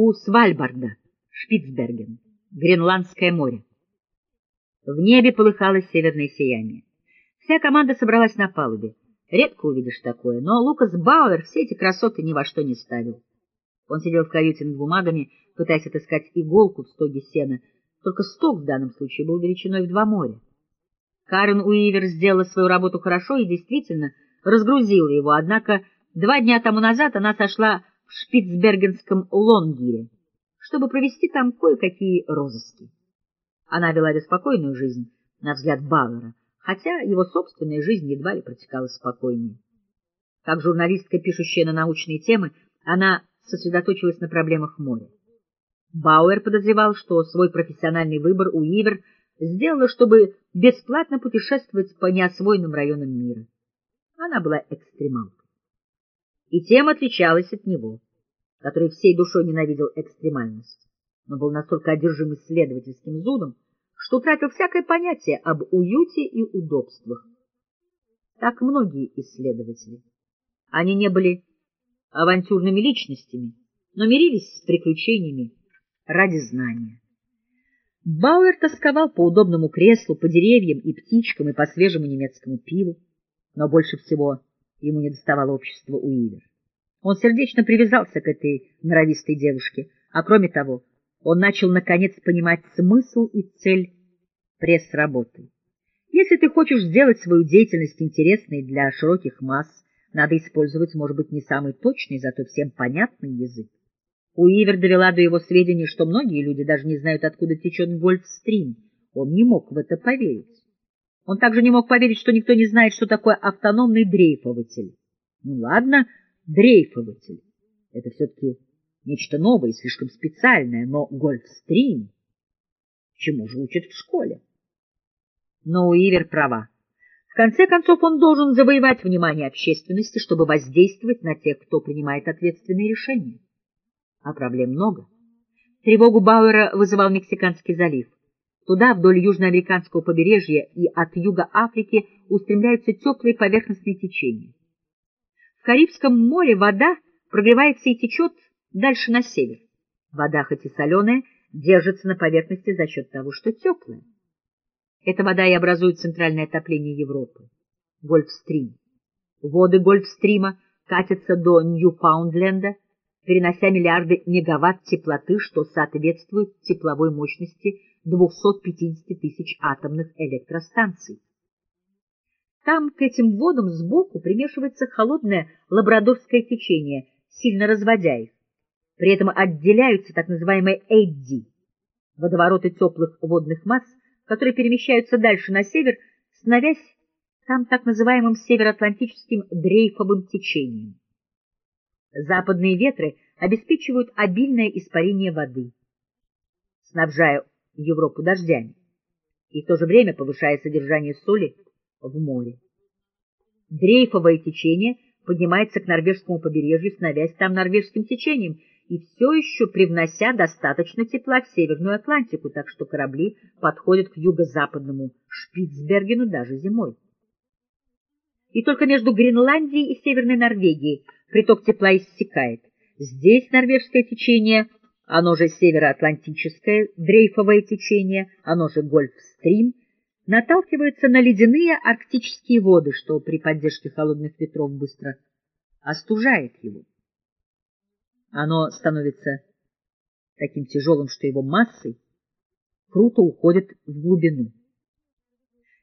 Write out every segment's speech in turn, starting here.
у Свальбарда, Шпицберген, Гренландское море. В небе полыхало северное сияние. Вся команда собралась на палубе. Редко увидишь такое, но Лукас Бауэр все эти красоты ни во что не ставил. Он сидел в каюте над бумагами, пытаясь отыскать иголку в стоге сена, только сток в данном случае был величиной в два моря. Карен Уивер сделала свою работу хорошо и действительно разгрузила его, однако два дня тому назад она сошла в Шпицбергенском Лонгире, чтобы провести там кое-какие розыски. Она вела беспокойную жизнь, на взгляд Бауэра, хотя его собственная жизнь едва ли протекала спокойнее. Как журналистка, пишущая на научные темы, она сосредоточилась на проблемах моря. Бауэр подозревал, что свой профессиональный выбор Уивер сделала, чтобы бесплатно путешествовать по неосвоенным районам мира. Она была экстремалкой. И тем отличалась от него, который всей душой ненавидел экстремальность, но был настолько одержим исследовательским зудом, что утратил всякое понятие об уюте и удобствах. Так многие исследователи. Они не были авантюрными личностями, но мирились с приключениями ради знания. Бауэр тосковал по удобному креслу, по деревьям и птичкам и по свежему немецкому пиву, но больше всего ему не доставало общества Уивер. Он сердечно привязался к этой норовистой девушке, а кроме того, он начал наконец понимать смысл и цель пресс-работы. Если ты хочешь сделать свою деятельность интересной для широких масс, надо использовать, может быть, не самый точный, зато всем понятный язык. Уивер довела до его сведения, что многие люди даже не знают, откуда течет Гольфстрим. Он не мог в это поверить. Он также не мог поверить, что никто не знает, что такое автономный дрейфователь. Ну ладно, дрейфователь. Это все-таки нечто новое и слишком специальное, но Гольфстрим чему же учат в школе? Но Уивер права. В конце концов, он должен завоевать внимание общественности, чтобы воздействовать на тех, кто принимает ответственные решения а проблем много. Тревогу Бауэра вызывал Мексиканский залив. Туда, вдоль южноамериканского побережья и от юга Африки, устремляются теплые поверхностные течения. В Карибском море вода прогревается и течет дальше на север. Вода, хоть и соленая, держится на поверхности за счет того, что теплая. Эта вода и образует центральное отопление Европы. Гольфстрим. Воды Гольфстрима катятся до Ньюфаундленда, перенося миллиарды мегаватт теплоты, что соответствует тепловой мощности 250 тысяч атомных электростанций. Там к этим водам сбоку примешивается холодное лабрадорское течение, сильно разводя их. При этом отделяются так называемые эдди, водовороты теплых водных масс, которые перемещаются дальше на север, становясь там так называемым североатлантическим дрейфовым течением. Западные ветры обеспечивают обильное испарение воды, снабжая Европу дождями и в то же время повышая содержание соли в море. Дрейфовое течение поднимается к норвежскому побережью, становясь там норвежским течением, и все еще привнося достаточно тепла в Северную Атлантику, так что корабли подходят к юго-западному Шпицбергену даже зимой. И только между Гренландией и Северной Норвегией приток тепла иссякает. Здесь норвежское течение, оно же североатлантическое дрейфовое течение, оно же Гольфстрим, наталкивается на ледяные арктические воды, что при поддержке холодных ветров быстро остужает его. Оно становится таким тяжелым, что его массой круто уходит в глубину.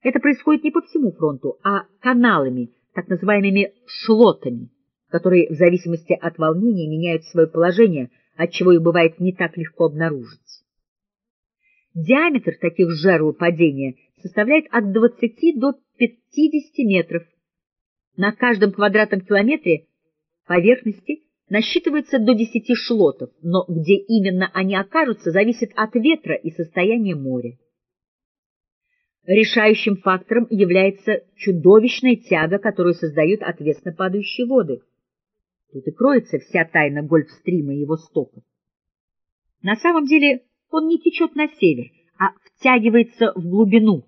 Это происходит не по всему фронту, а каналами, так называемыми шлотами, которые в зависимости от волнения меняют свое положение, отчего их бывает не так легко обнаружить. Диаметр таких жерл падения составляет от 20 до 50 метров. На каждом квадратном километре поверхности насчитывается до 10 шлотов, но где именно они окажутся, зависит от ветра и состояния моря. Решающим фактором является чудовищная тяга, которую создают отвесно падающие воды — Тут и кроется вся тайна Гольфстрима и его стоков. На самом деле он не течет на север, а втягивается в глубину,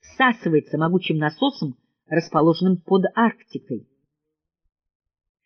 всасывается могучим насосом, расположенным под Арктикой.